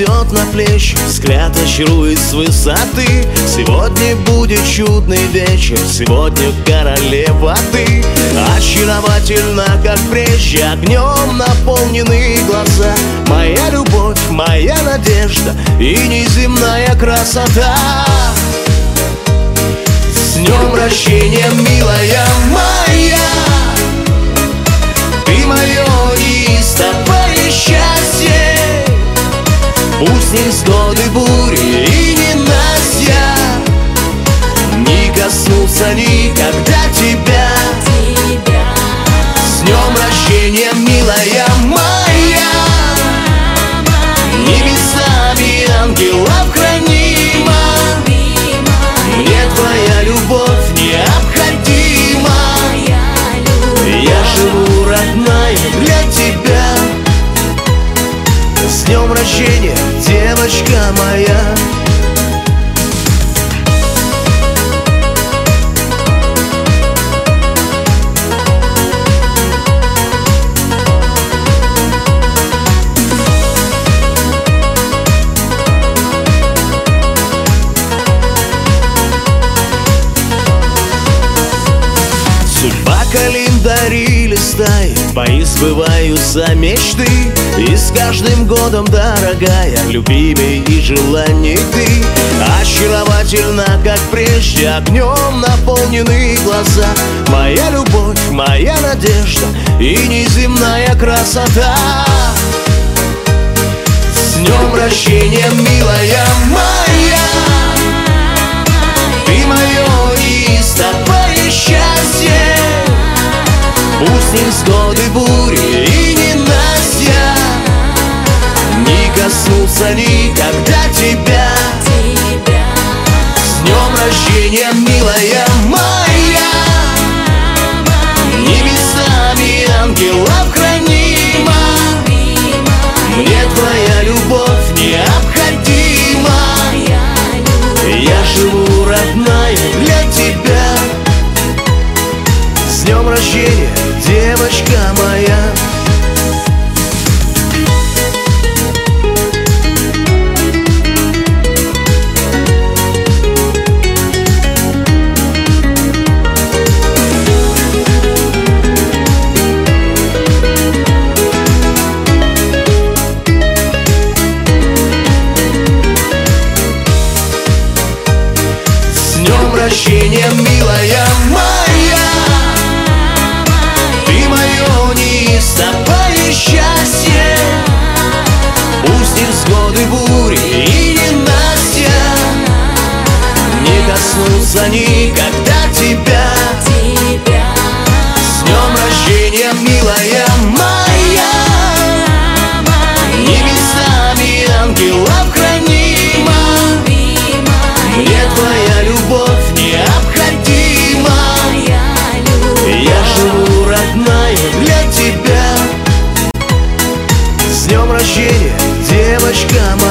упадет на плечи Взгляд очарует с высоты. Сегодня будет чудный вечер Сегодня королева ты. Очаровательно, как прежде Огнем наполнены глаза. Моя любовь, моя надежда И неземная красота. С днем рождения, милая моя невзгоды, бури и ненастья Не коснутся никогда тебя. С днем рождения, милая моя. Небесами ангелов хранима Мне твоя любовь необходима. Я живу, родная, для тебя. С днем рождения, девочка моя. Судьба календари листай Бои сбываются мечты И с каждым годом, дорогая Любимей и желаний ты. Очаровательна, как прежде Огнем наполнены глаза. Моя любовь, моя надежда И неземная красота. С днем рождения, милая моя. Ты мое счастье невзгоды, бури и ненастья. Не коснутся никогда тебя. С днем рождения, милая моя. Небесами ангелов хранима Мне твоя любовь необходима. Я живу, родная, для тебя. С днем рождения, коснутся никогда тебя. С днем рождения, милая моя. Небесами ангелов хранима. Мне твоя любовь необходима? Я живу, родная, для тебя. С днем рождения, девочка моя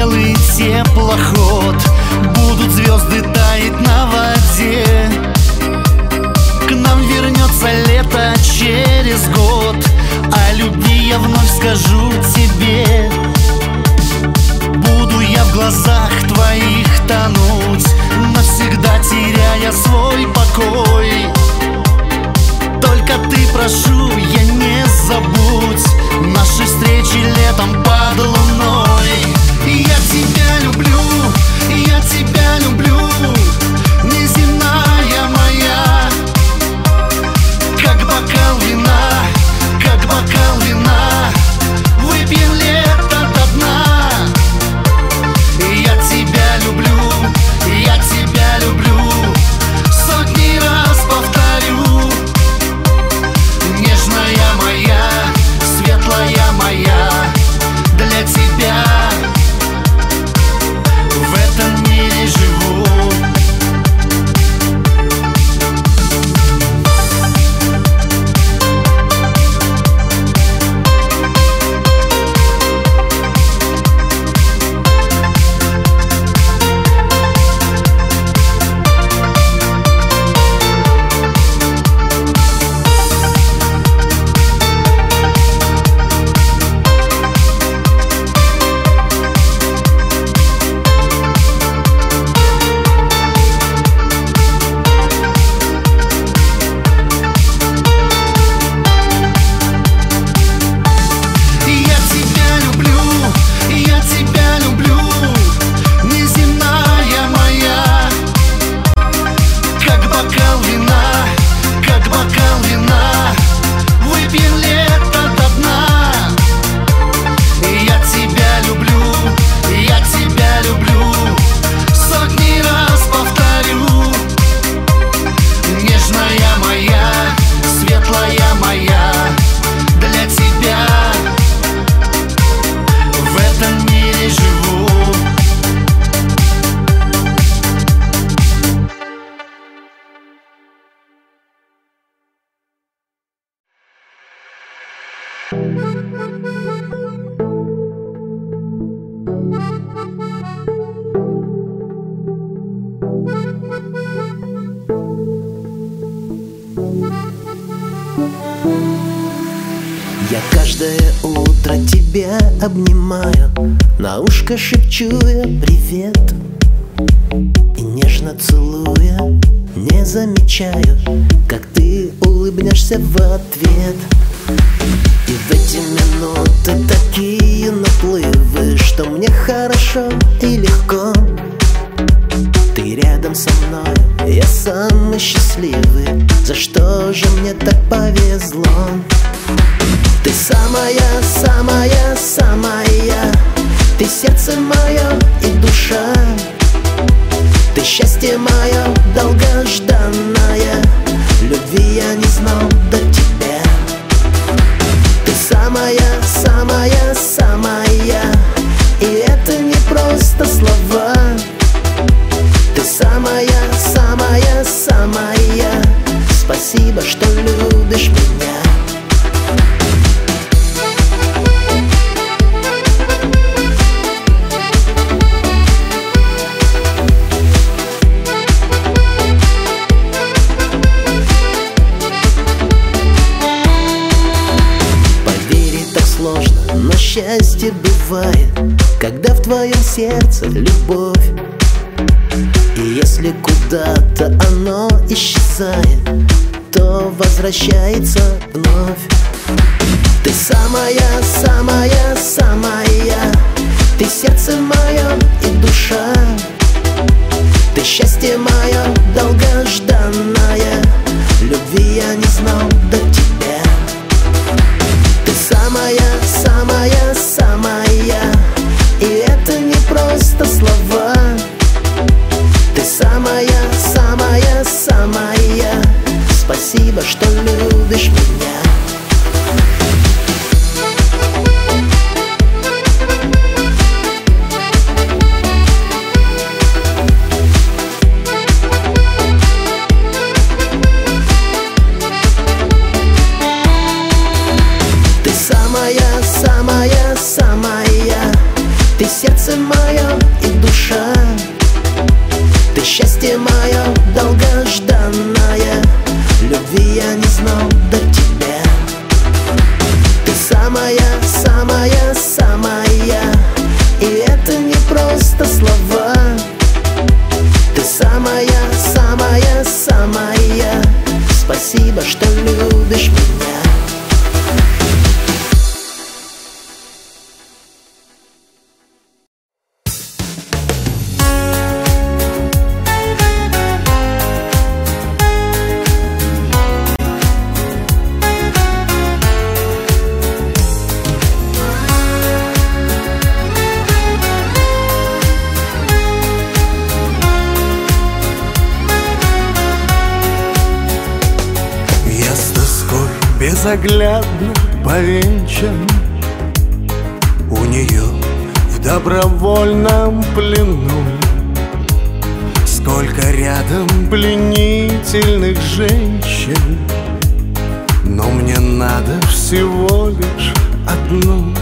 белый теплоход. Будут звезды таять на воде. К нам вернется лето через год. О любви я вновь скажу тебе. Буду я в глазах твоих тонуть Навсегда теряя свой покой. Только ты, прошу, я не забудь Наши встречи летом под луной Я тебя люблю, я тебя люблю Ушко шепчу я привет. И нежно целуя Не замечаю Как ты улыбнешься в ответ бывает Когда в твоем сердце любовь. И если куда-то оно исчезает То возвращается вновь. Ты самая, самая, самая Ты сердце мое и душа. Ты счастье мое долгожданное Любви я не знал до тебя. Ты самая, самая, самая Спасибо, что любишь меня безоглядно повенчан. У нее в добровольном плену Сколько рядом пленительных женщин. Но мне надо всего лишь одну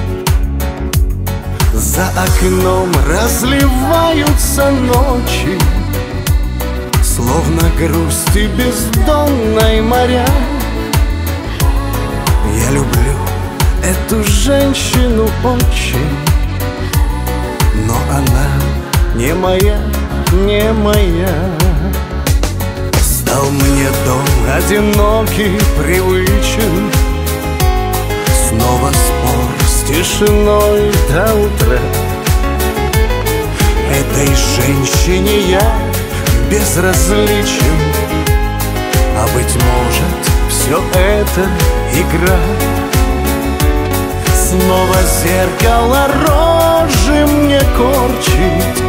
За окном разливаются ночи Словно грусти бездонной моря я люблю эту женщину очень Но она не моя, не моя. Стал мне дом одинокий, привычен. Снова спор с тишиной до утра. Этой женщине я безразличен. А быть может все это игра. Снова зеркало рожи мне корчит.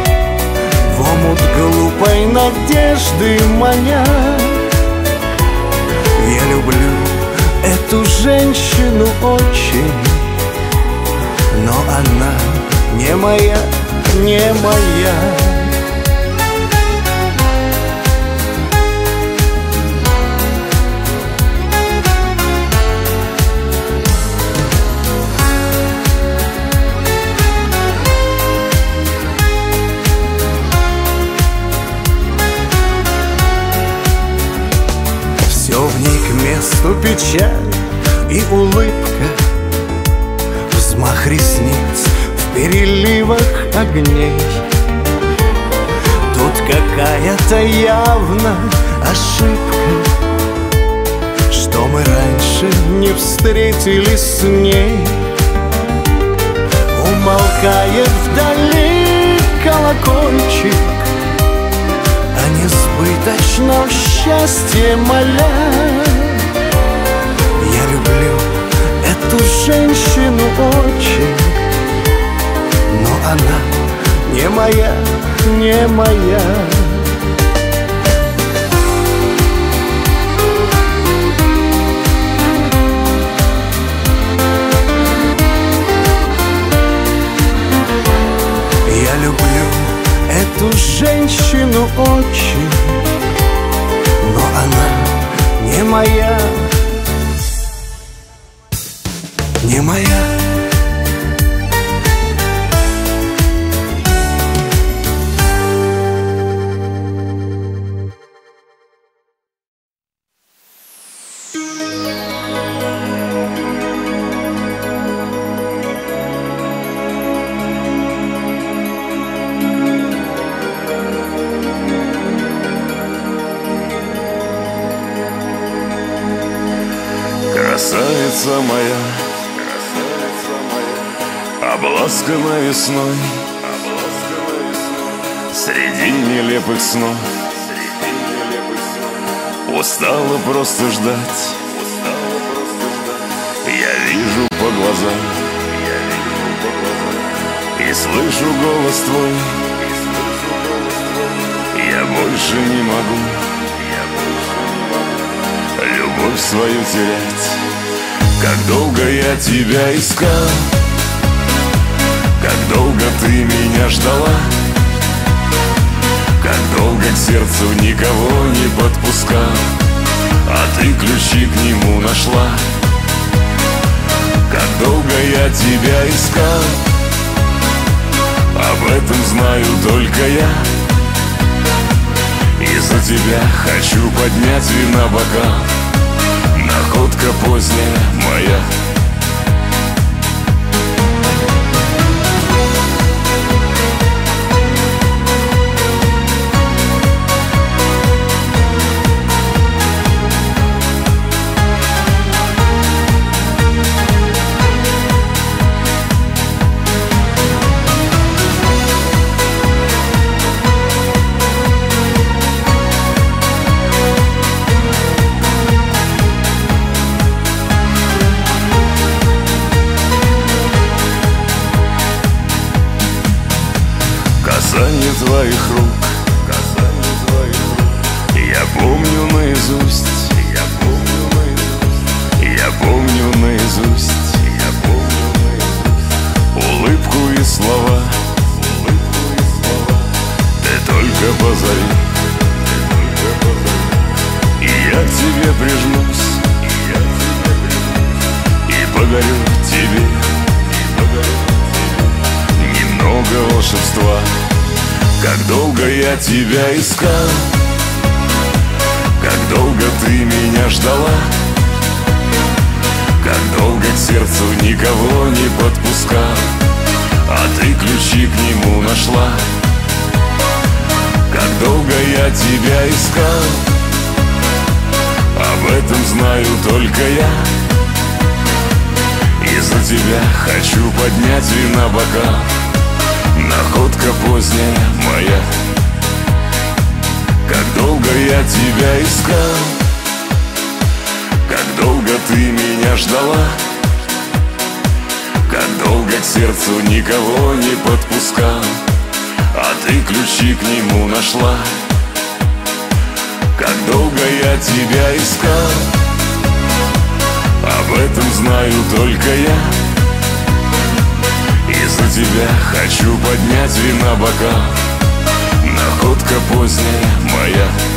В омут глупой надежды маня Я люблю эту женщину очень Но она не моя, не моя печаль и улыбка Взмах ресниц в переливах огней. Тут какая-то явно ошибка Что мы раньше не встретились с ней. Умолкает вдали колокольчик О несбыточном счастье моля эту женщину очень Но она не моя, не моя. Я люблю эту женщину очень Но она не моя глазам И слышу голос твой. Я больше не могу. Любовь свою терять. Как долго я тебя искал. Как долго ты меня ждала. Как долго к сердцу никого не подпускал. А ты ключи к нему нашла Как долго я тебя искал. Об этом знаю только я. И за тебя хочу поднять вина бокал. Находка поздняя моя тебя искал. Как долго ты меня ждала. Как долго к сердцу никого не подпускал. А ты ключи к нему нашла. Как долго я тебя искал. Об этом знаю только я. И за тебя хочу поднять вина бокал. Находка поздняя моя долго я тебя искал. Как долго ты меня ждала. Как долго к сердцу никого не подпускал. А ты ключи к нему нашла. Как долго я тебя искал. Об этом знаю только я. И за тебя хочу поднять вина бокал. Находка поздняя моя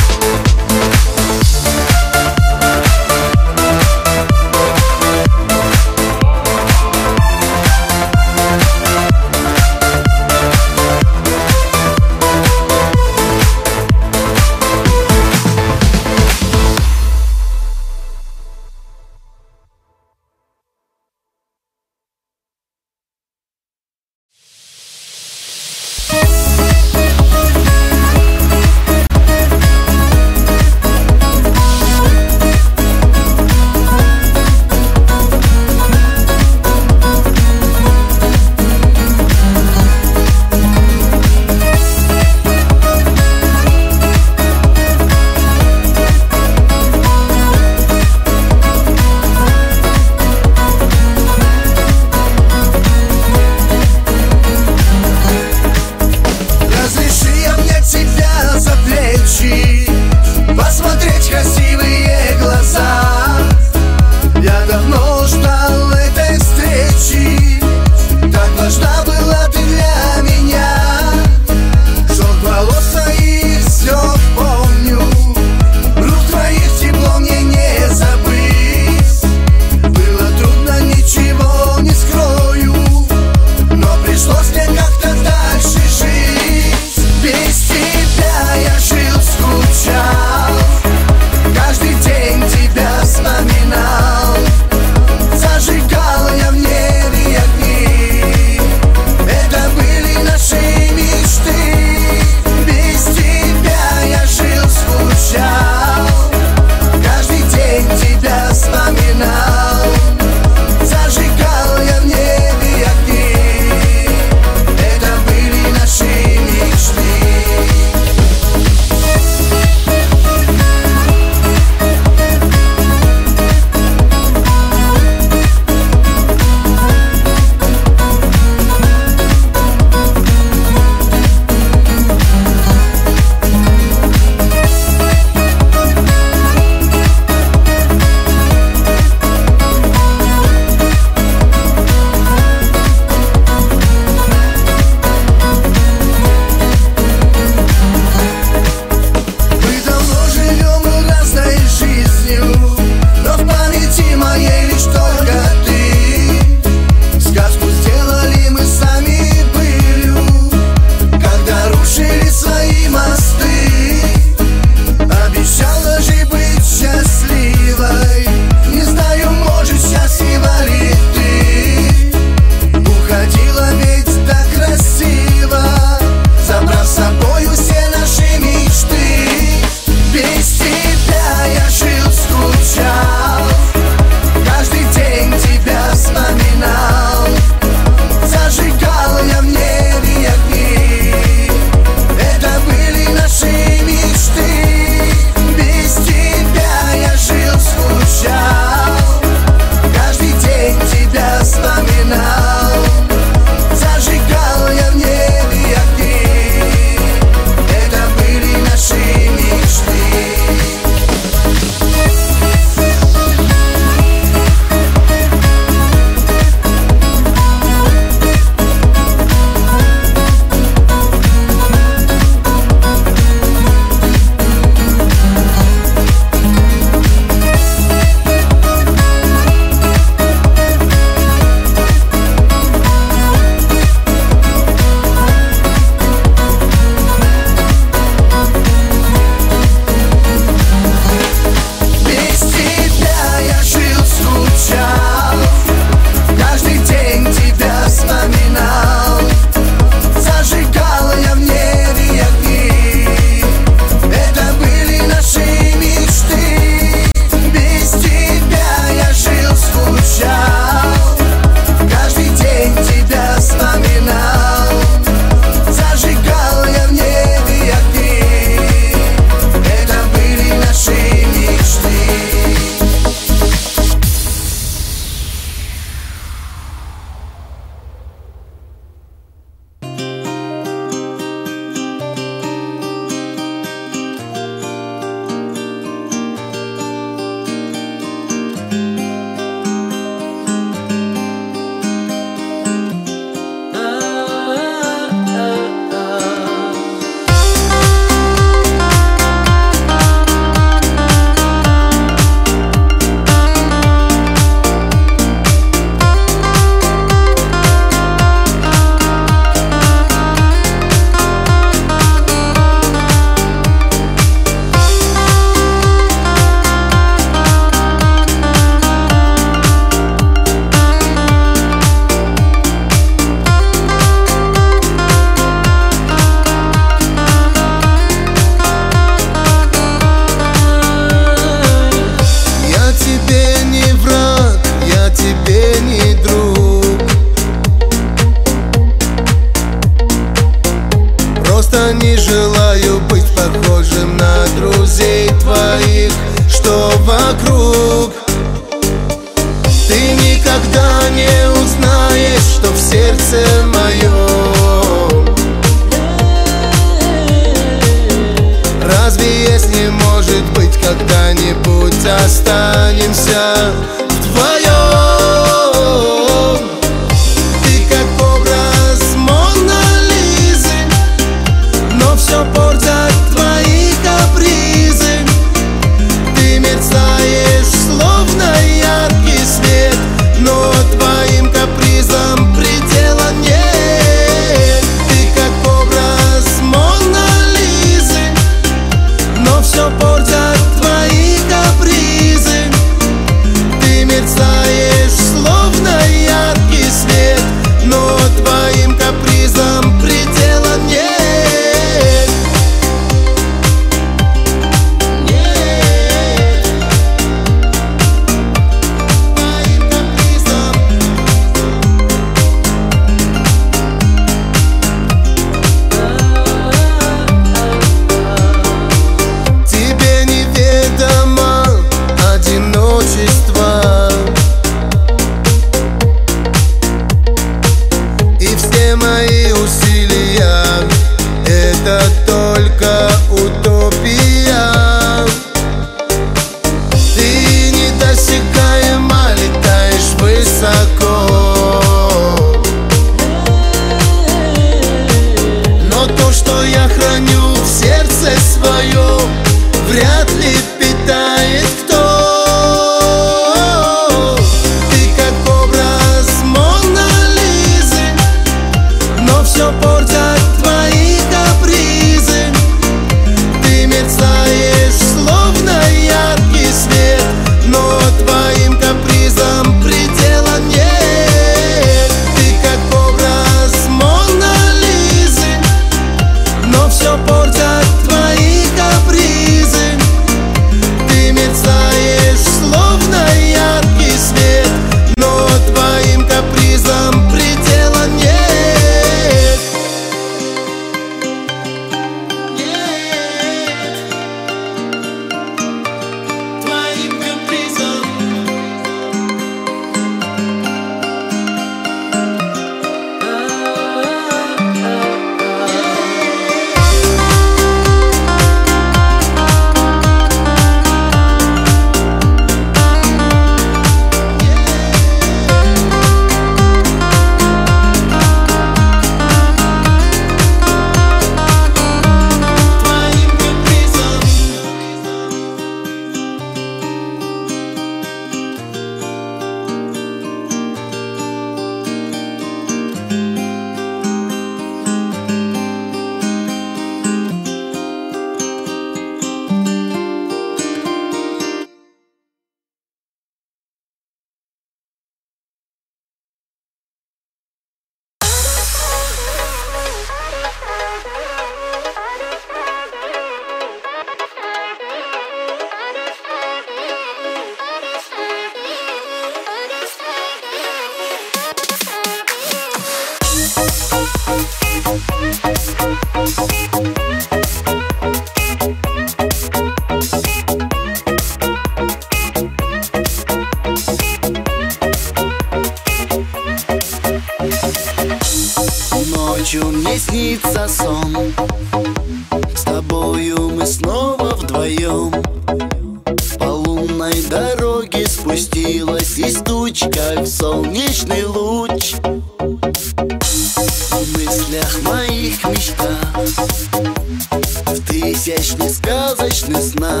изящный сказочный сна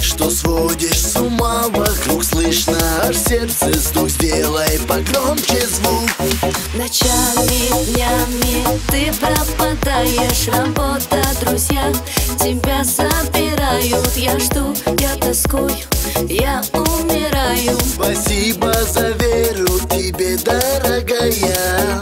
Что сводишь с ума, вокруг слышно Аж сердце стук, сделай погромче звук. Ночами, днями ты пропадаешь Работа, друзья, тебя собирают. Я жду, я тоскую, я умираю. Спасибо за веру тебе, дорогая.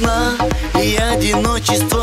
одна, и одиночество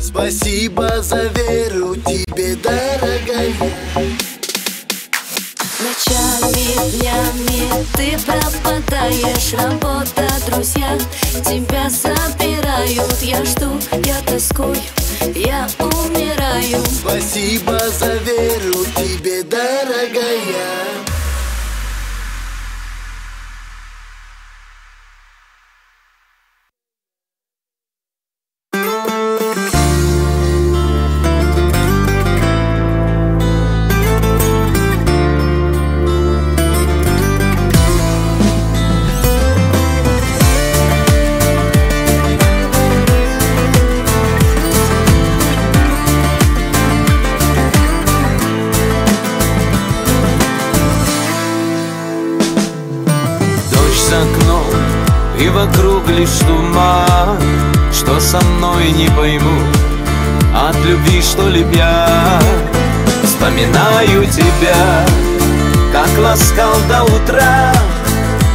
Спасибо за веру тебе, дорогая Ночами, днями ты пропадаешь Работа, друзья, тебя собирают. Я жду, я тоскую, я умираю Спасибо за веру тебе не пойму. От любви что ли я Вспоминаю тебя. Как ласкал до утра.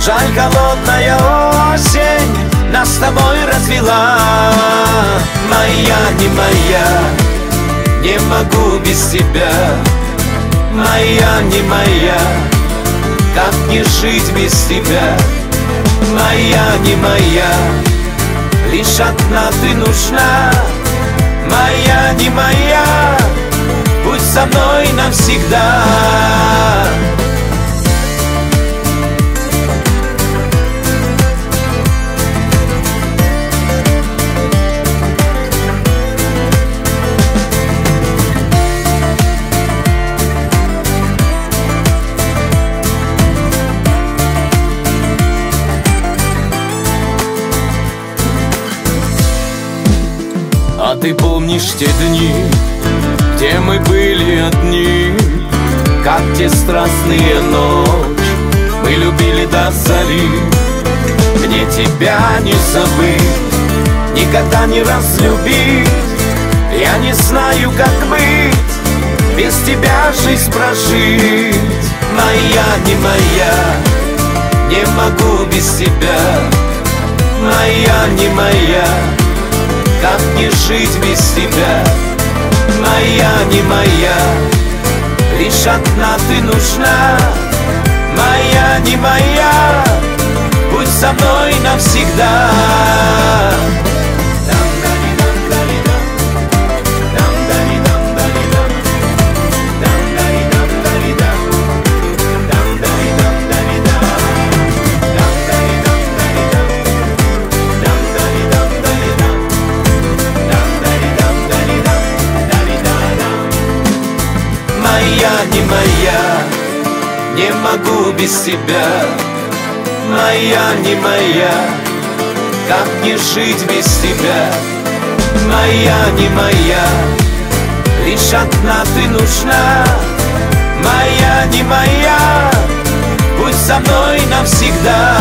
Жаль, холодная осень Нас с тобой развела. Моя, не моя Не могу без тебя. Моя, не моя Как не жить без тебя? Моя, не моя Лишь одна ты нужна. Моя, не моя. Будь со мной навсегда Ты помнишь те дни, где мы были одни? Как те страстные ночи Мы любили до зари Мне тебя не забыть Никогда не разлюбить. Я не знаю, как быть Без тебя жизнь прожить. Моя, не моя Не могу без тебя. Моя, не моя Как не жить без тебя. Моя, не моя Лишь одна ты нужна. Моя, не моя Будь со мной навсегда не моя Не могу без тебя. Моя, не моя Как не жить без тебя? Моя, не моя Лишь одна ты нужна. Моя, не моя Будь со мной навсегда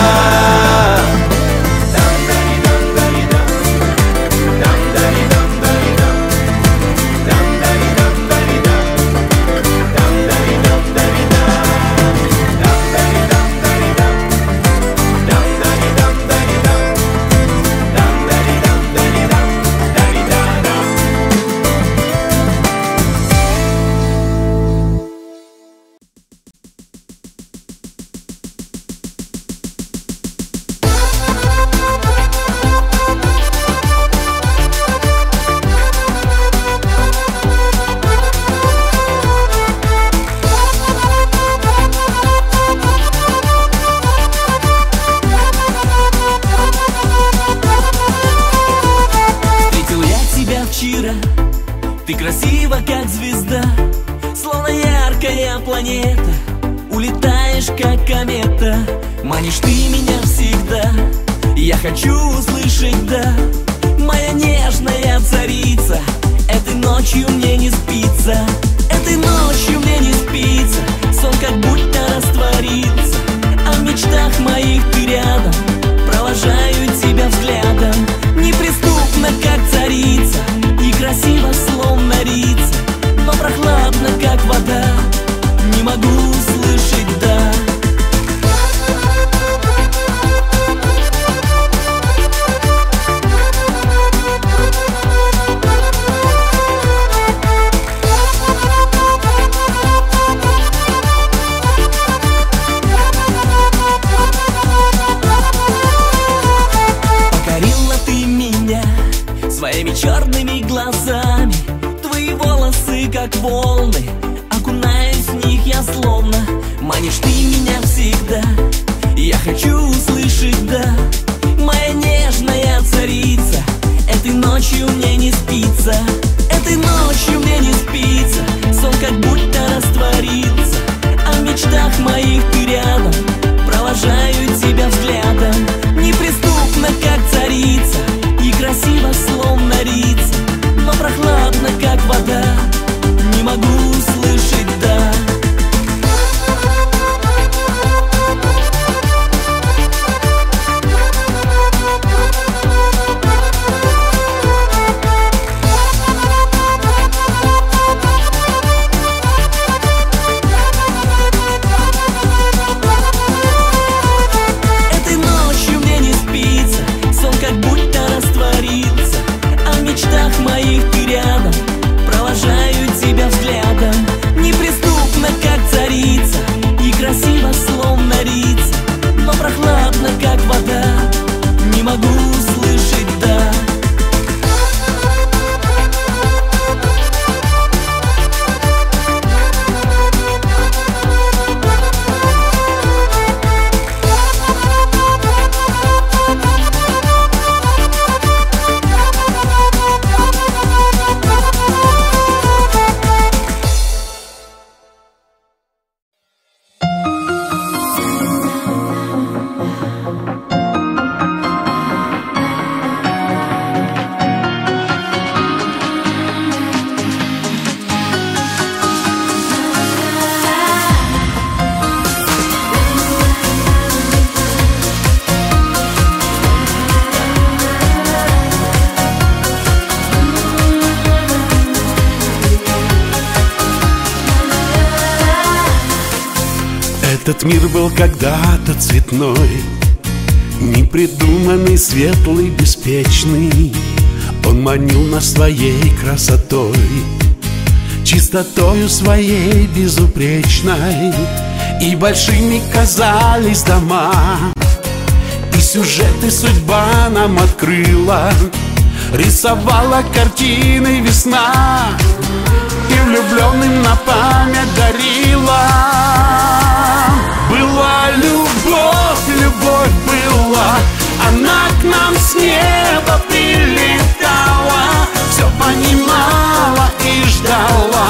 как когда-то цветной Непридуманный, светлый, беспечный. Он манил нас своей красотой Чистотою своей безупречной. И большими казались дома И сюжеты судьба нам открыла. Рисовала картины весна И влюбленным на память дарила с неба прилетала Все понимала и ждала.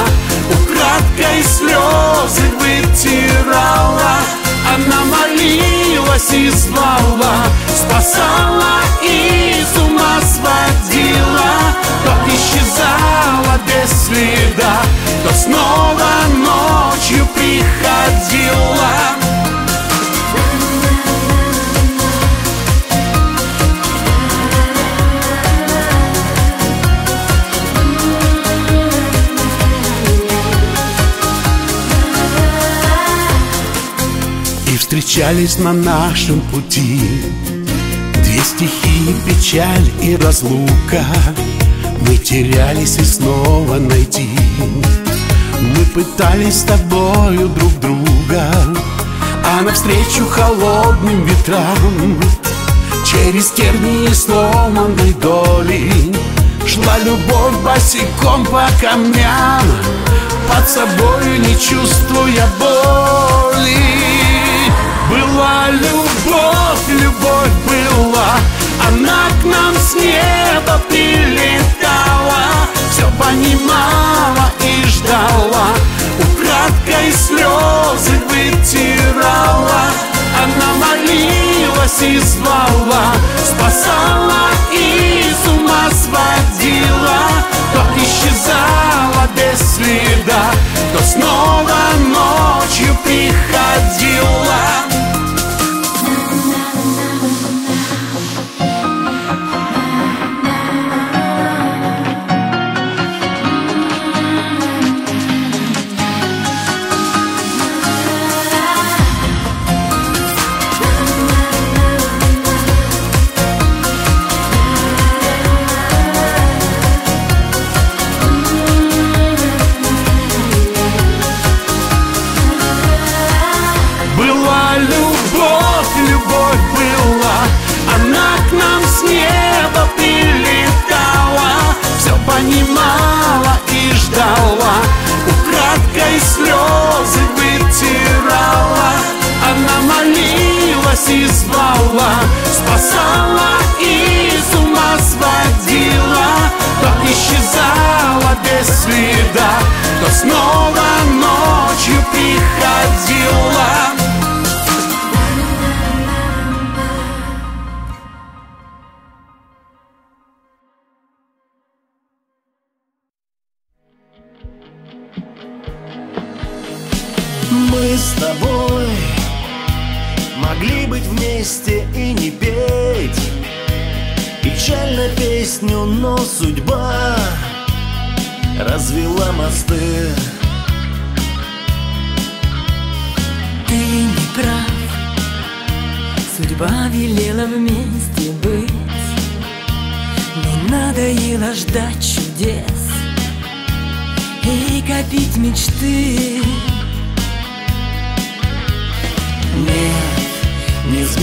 Украдкой слезы вытирала Она молилась и звала Спасала и с ума сводила. То исчезала без следа То снова ночью приходила встречались на нашем пути. Две стихии, печаль и разлука. Мы терялись и снова найти. Мы пытались с тобою друг друга А навстречу холодным ветрам. Через тернии сломанной доли Шла любовь босиком по камням Под собою не чувствуя боли Была любовь, любовь была. Она к нам с неба прилетала Все понимала и ждала. Украдкой слезы вытирала. Она молилась и звала Спасала и с ума сводила. То исчезала без следа То снова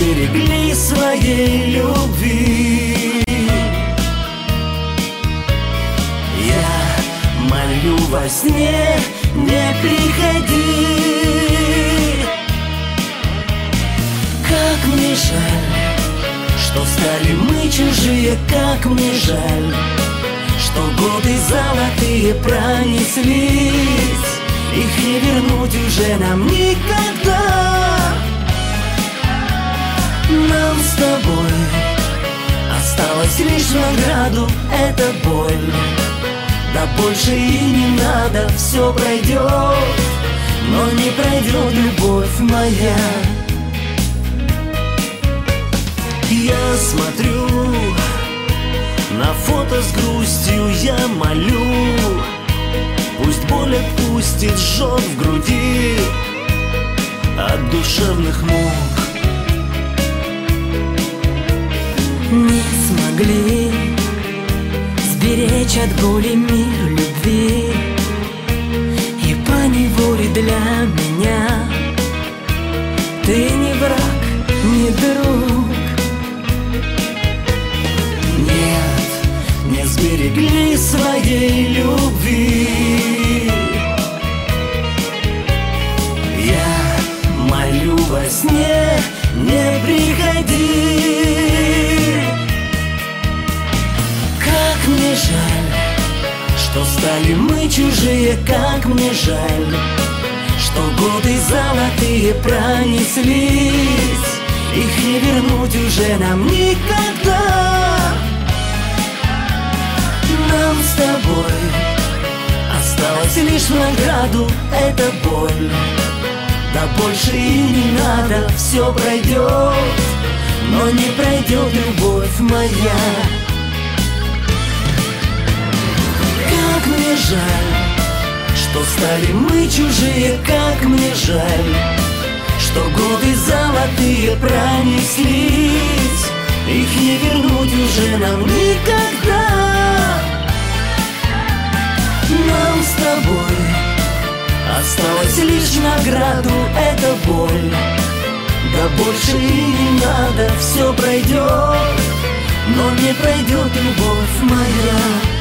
сберегли своей любви. Я молю во сне, не приходи. Как мне жаль, что стали мы чужие Как мне жаль, что годы золотые пронеслись. Их не вернуть уже нам никогда Нам с тобой. Осталось лишь награду эта боль. Да больше и не надо, все пройдет Но не пройдет любовь моя. Я смотрю на фото с грустью я молю. Пусть боль отпустит, жжет в груди от душевных мук Не смогли сберечь от боли мир любви. И по неволе для меня Ты не враг, не друг. Нет, не сберегли своей любви. Я молю во сне, не приходи жаль, что стали мы чужие Как мне жаль, что годы золотые пронеслись. Их не вернуть уже нам никогда. Нам с тобой осталось лишь в награду эта боль. Да больше и не надо, все пройдет Но не пройдет любовь моя жаль, что стали мы чужие, как мне жаль Что годы золотые пронеслись Их не вернуть уже нам никогда. Нам с тобой осталось лишь награду эта боль. Да больше и не надо, все пройдет Но не пройдет любовь моя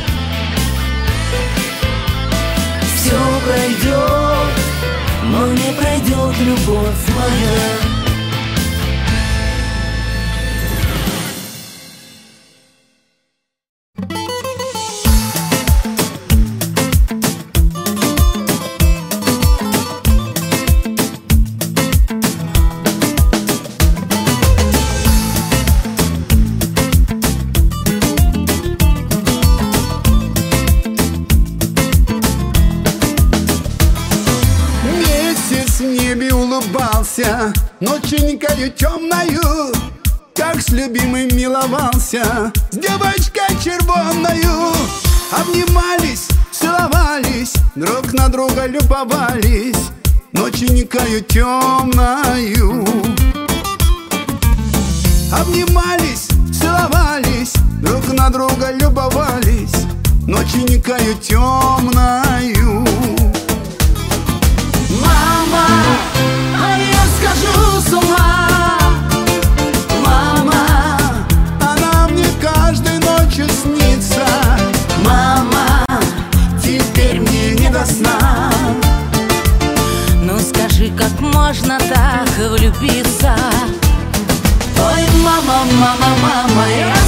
все пройдет, но не пройдет любовь моя. Ноченькою темною Как с любимым миловался С девочкой червоною. Обнимались, целовались Друг на друга любовались Ноченькою темною. Обнимались, целовались Друг на друга любовались Ноченькою темною. Мама, а я скажу с ума влюбиться. Ой, мама, мама, мама, я